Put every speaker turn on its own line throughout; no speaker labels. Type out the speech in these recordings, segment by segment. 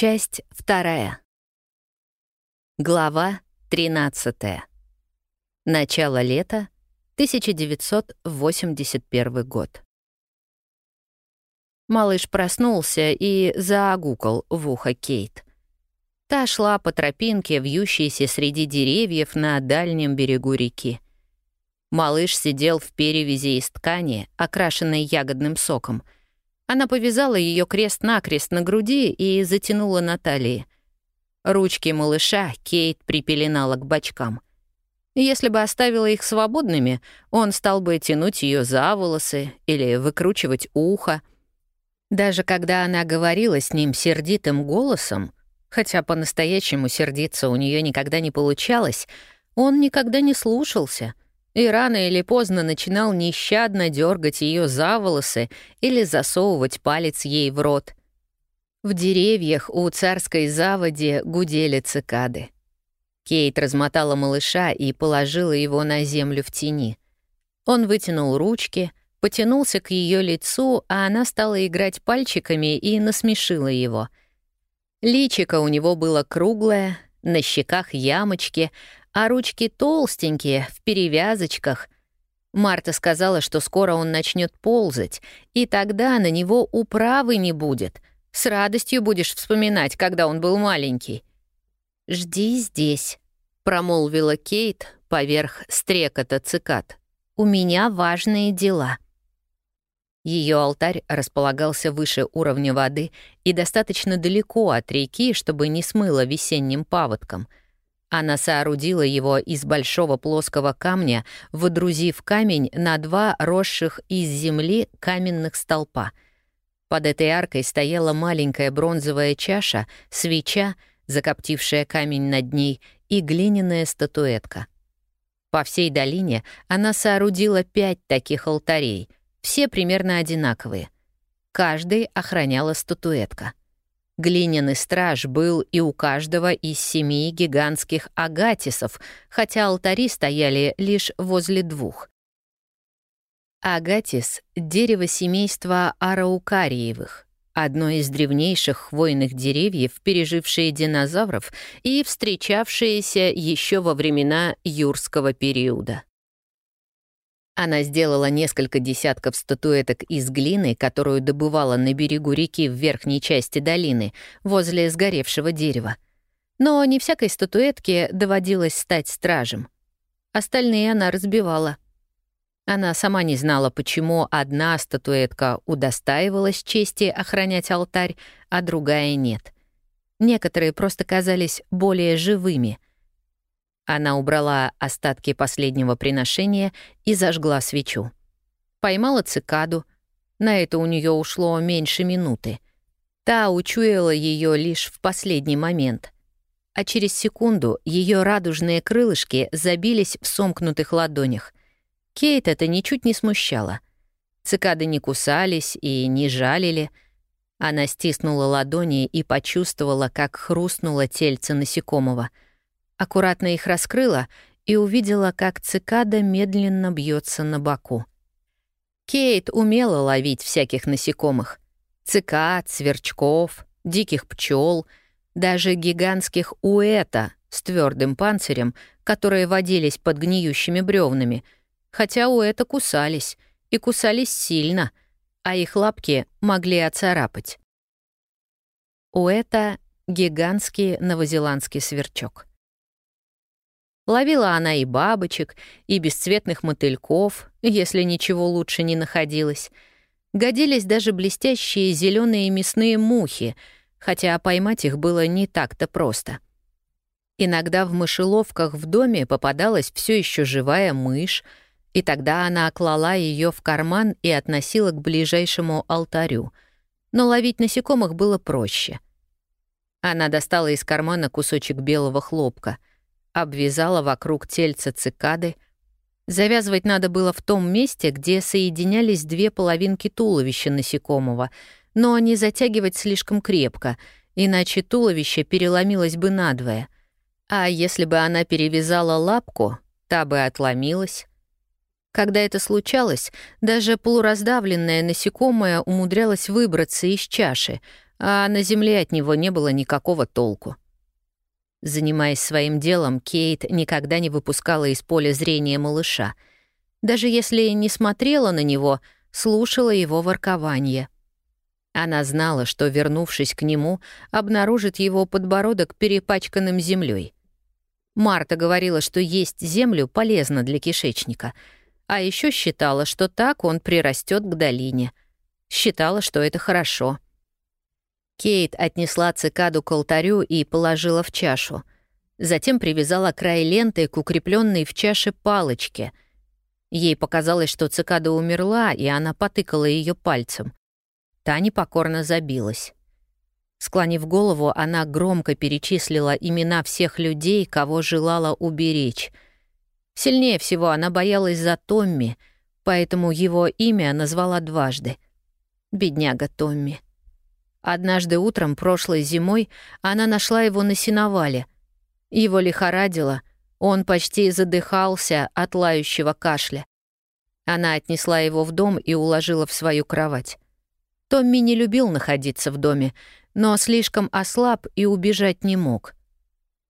Часть вторая. Глава 13. Начало лета, 1981 год. Малыш проснулся и заагукал в ухо Кейт. Та шла по тропинке, вьющейся среди деревьев на дальнем берегу реки. Малыш сидел в перевязи из ткани, окрашенной ягодным соком — она повязала ее крест-накрест на груди и затянула на талии. Ручки малыша Кейт припеленала к бочкам. Если бы оставила их свободными, он стал бы тянуть ее за волосы или выкручивать ухо. Даже когда она говорила с ним сердитым голосом, хотя по-настоящему сердиться у нее никогда не получалось, он никогда не слушался — и рано или поздно начинал нещадно дергать ее за волосы или засовывать палец ей в рот. В деревьях у царской заводи гудели цикады. Кейт размотала малыша и положила его на землю в тени. Он вытянул ручки, потянулся к ее лицу, а она стала играть пальчиками и насмешила его. Личико у него было круглое, на щеках ямочки, а ручки толстенькие, в перевязочках. Марта сказала, что скоро он начнет ползать, и тогда на него управы не будет. С радостью будешь вспоминать, когда он был маленький. «Жди здесь», — промолвила Кейт поверх стрекота цикад. «У меня важные дела». Ее алтарь располагался выше уровня воды и достаточно далеко от реки, чтобы не смыло весенним паводком — она соорудила его из большого плоского камня, водрузив камень на два росших из земли каменных столпа. Под этой аркой стояла маленькая бронзовая чаша, свеча, закоптившая камень над ней, и глиняная статуэтка. По всей долине она соорудила пять таких алтарей, все примерно одинаковые. Каждый охраняла статуэтка — Глиняный страж был и у каждого из семи гигантских агатисов, хотя алтари стояли лишь возле двух. Агатис — дерево семейства араукариевых, одно из древнейших хвойных деревьев, пережившие динозавров и встречавшиеся еще во времена юрского периода. Она сделала несколько десятков статуэток из глины, которую добывала на берегу реки в верхней части долины, возле сгоревшего дерева. Но не всякой статуэтке доводилось стать стражем. Остальные она разбивала. Она сама не знала, почему одна статуэтка удостаивалась чести охранять алтарь, а другая нет. Некоторые просто казались более живыми — она убрала остатки последнего приношения и зажгла свечу. Поймала цикаду. На это у нее ушло меньше минуты. Та учуяла ее лишь в последний момент. А через секунду ее радужные крылышки забились в сомкнутых ладонях. Кейт это ничуть не смущало. Цикады не кусались и не жалили. Она стиснула ладони и почувствовала, как хрустнуло тельце насекомого — аккуратно их раскрыла и увидела, как цикада медленно бьется на боку. Кейт умела ловить всяких насекомых. Цикад, сверчков, диких пчел, даже гигантских уэта с твердым панцирем, которые водились под гниющими бревнами, хотя уэта кусались, и кусались сильно, а их лапки могли оцарапать. Уэта — гигантский новозеландский сверчок. Ловила она и бабочек, и бесцветных мотыльков, если ничего лучше не находилось. Годились даже блестящие зеленые мясные мухи, хотя поймать их было не так-то просто. Иногда в мышеловках в доме попадалась все еще живая мышь, и тогда она оклала ее в карман и относила к ближайшему алтарю. Но ловить насекомых было проще. Она достала из кармана кусочек белого хлопка — обвязала вокруг тельца цикады. Завязывать надо было в том месте, где соединялись две половинки туловища насекомого, но не затягивать слишком крепко, иначе туловище переломилось бы надвое. А если бы она перевязала лапку, та бы отломилась. Когда это случалось, даже полураздавленное насекомое умудрялось выбраться из чаши, а на земле от него не было никакого толку. Занимаясь своим делом, Кейт никогда не выпускала из поля зрения малыша. Даже если не смотрела на него, слушала его воркование. Она знала, что, вернувшись к нему, обнаружит его подбородок перепачканным землей. Марта говорила, что есть землю полезно для кишечника, а еще считала, что так он прирастет к долине. Считала, что это хорошо — Кейт отнесла цикаду к алтарю и положила в чашу. Затем привязала край ленты к укрепленной в чаше палочке. Ей показалось, что цикада умерла, и она потыкала ее пальцем. Та непокорно забилась. Склонив голову, она громко перечислила имена всех людей, кого желала уберечь. Сильнее всего она боялась за Томми, поэтому его имя назвала дважды. Бедняга Томми. Однажды утром прошлой зимой она нашла его на сеновале. Его лихорадило, он почти задыхался от лающего кашля. Она отнесла его в дом и уложила в свою кровать. Томми не любил находиться в доме, но слишком ослаб и убежать не мог.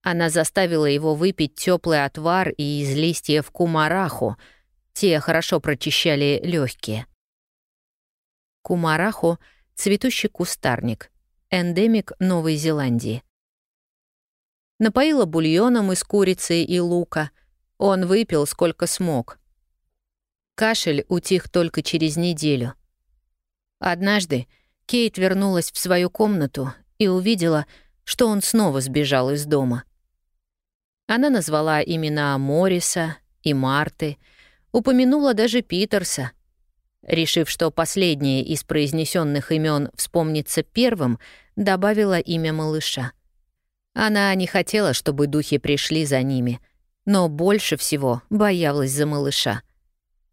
Она заставила его выпить теплый отвар и из листьев кумараху. Те хорошо прочищали легкие. Кумараху — цветущий кустарник, эндемик Новой Зеландии. Напоила бульоном из курицы и лука. Он выпил сколько смог. Кашель утих только через неделю. Однажды Кейт вернулась в свою комнату и увидела, что он снова сбежал из дома. Она назвала имена Морриса и Марты, упомянула даже Питерса — Решив, что последнее из произнесенных имен вспомнится первым, добавила имя малыша. Она не хотела, чтобы духи пришли за ними, но больше всего боялась за малыша.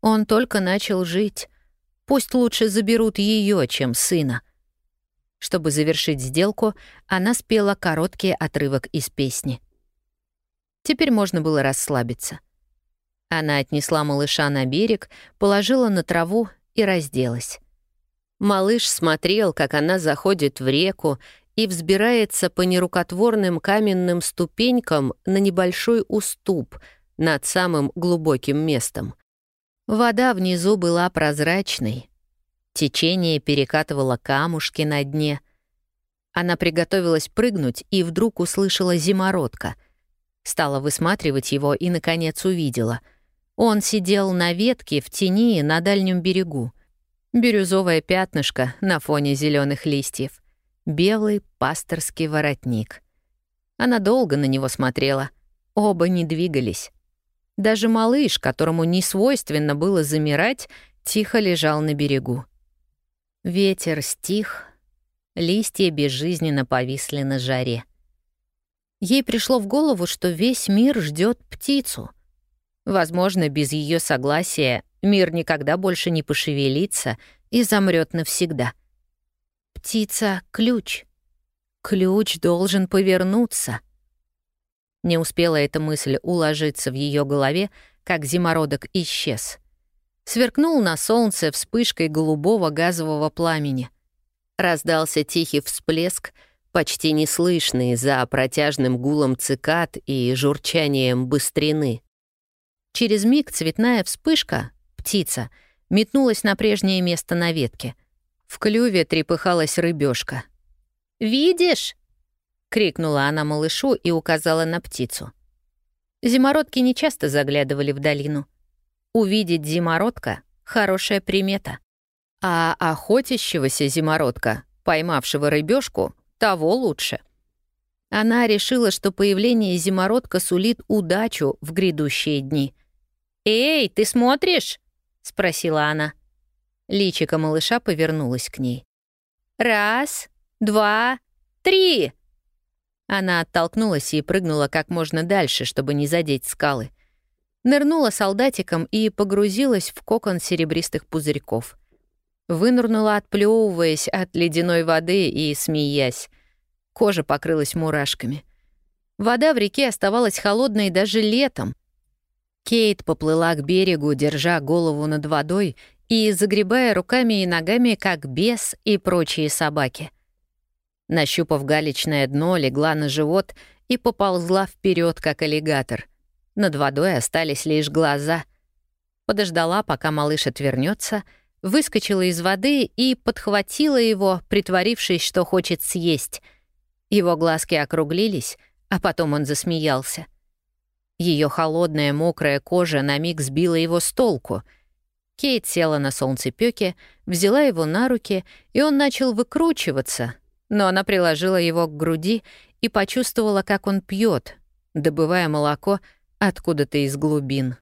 Он только начал жить. Пусть лучше заберут ее, чем сына. Чтобы завершить сделку, она спела короткий отрывок из песни. Теперь можно было расслабиться. Она отнесла малыша на берег, положила на траву и разделась. Малыш смотрел, как она заходит в реку и взбирается по нерукотворным каменным ступенькам на небольшой уступ над самым глубоким местом. Вода внизу была прозрачной. Течение перекатывало камушки на дне. Она приготовилась прыгнуть и вдруг услышала зимородка. Стала высматривать его и, наконец, увидела — он сидел на ветке в тени на дальнем берегу. Бирюзовое пятнышко на фоне зеленых листьев. Белый пасторский воротник. Она долго на него смотрела. Оба не двигались. Даже малыш, которому не свойственно было замирать, тихо лежал на берегу. Ветер стих, листья безжизненно повисли на жаре. Ей пришло в голову, что весь мир ждет птицу — Возможно, без ее согласия мир никогда больше не пошевелится и замрет навсегда. Птица — ключ. Ключ должен повернуться. Не успела эта мысль уложиться в ее голове, как зимородок исчез. Сверкнул на солнце вспышкой голубого газового пламени. Раздался тихий всплеск, почти неслышный за протяжным гулом цикад и журчанием быстрины — Через миг цветная вспышка, птица, метнулась на прежнее место на ветке. В клюве трепыхалась рыбешка. «Видишь?» — крикнула она малышу и указала на птицу. Зимородки нечасто заглядывали в долину. Увидеть зимородка — хорошая примета. А охотящегося зимородка, поймавшего рыбешку, того лучше. Она решила, что появление зимородка сулит удачу в грядущие дни — «Эй, ты смотришь?» — спросила она. Личико малыша повернулось к ней. «Раз, два, три!» Она оттолкнулась и прыгнула как можно дальше, чтобы не задеть скалы. Нырнула солдатиком и погрузилась в кокон серебристых пузырьков. Вынырнула, отплевываясь от ледяной воды и смеясь. Кожа покрылась мурашками. Вода в реке оставалась холодной даже летом, Кейт поплыла к берегу, держа голову над водой и загребая руками и ногами, как бес и прочие собаки. Нащупав галечное дно, легла на живот и поползла вперед, как аллигатор. Над водой остались лишь глаза. Подождала, пока малыш отвернется, выскочила из воды и подхватила его, притворившись, что хочет съесть. Его глазки округлились, а потом он засмеялся. Ее холодная мокрая кожа на миг сбила его с толку. Кейт села на солнцепёке, взяла его на руки, и он начал выкручиваться, но она приложила его к груди и почувствовала, как он пьет, добывая молоко откуда-то из глубин.